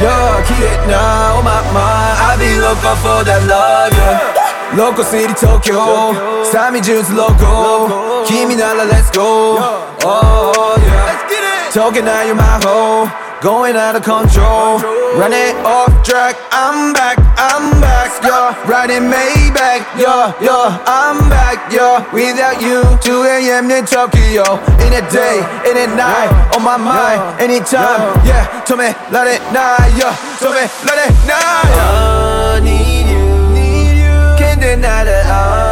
You're a kid now, oh my mind I be loco for that love, yeah. Local City, Tokyo. 320 loco 君なら Let's go. Oh yeah. Talking now, you're my hoe. Going out of control. running off track. I'm back, I'm back, yeah. Riding Maybach, yeah, yeah. I'm back, yeah. Without you, 2 a.m. in Tokyo. In a day, in a night, on my mind, anytime, yeah. To me, let it now, yeah. To me, let it now, yeah. I need you, need you. Can't deny that I.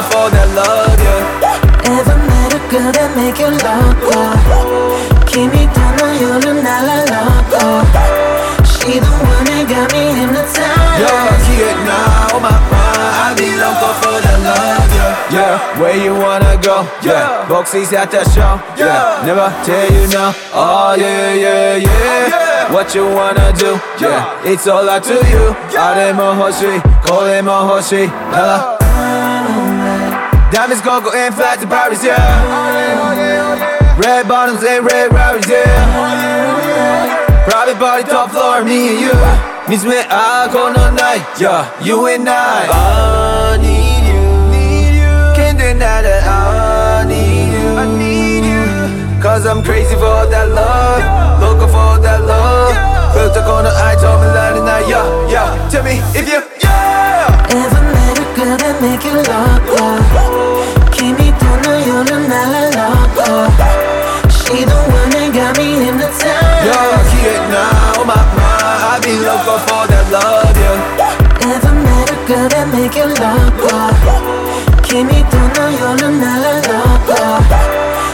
be looking for that love, yeah. Ever met a girl that make you love her? 君との夜なら loco She the one that got me hypnotized You're here now, my mind I be loco for the love, yeah Yeah, where you wanna go, yeah Boxy's at the show, yeah Never tell you no, oh yeah, yeah, yeah What you wanna do, yeah It's all up to you あれも欲しい、これも欲しい Hello Diamonds gon' go and fly to Paris, yeah Red bottoms and red Rarries, yeah. Private body, top floor, me and you. Means me, I go no night, yeah. You and I. I need you, need you. Can't deny that I need you, I need you. Cause I'm crazy for that love,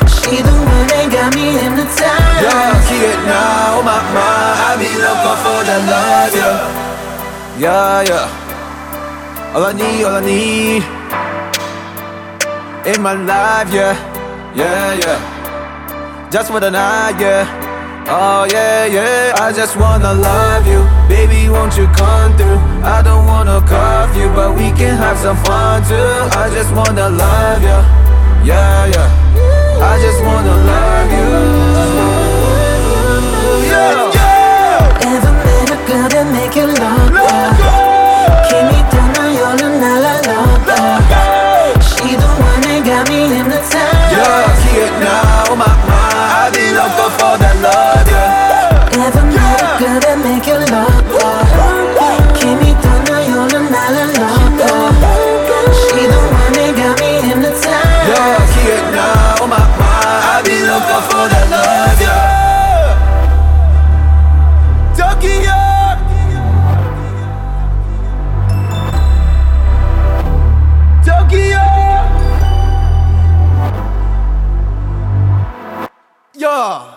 She the one that got me kid, now I be for the yeah. Yeah, yeah. All I need, all I need in my life, yeah, yeah, yeah. Just for the night, yeah. Oh yeah, yeah. I just wanna love you, baby. Won't you come through? I don't wanna cuff you, but we can have some fun too. I just wanna love you, yeah, yeah. I just wanna love you. Oh.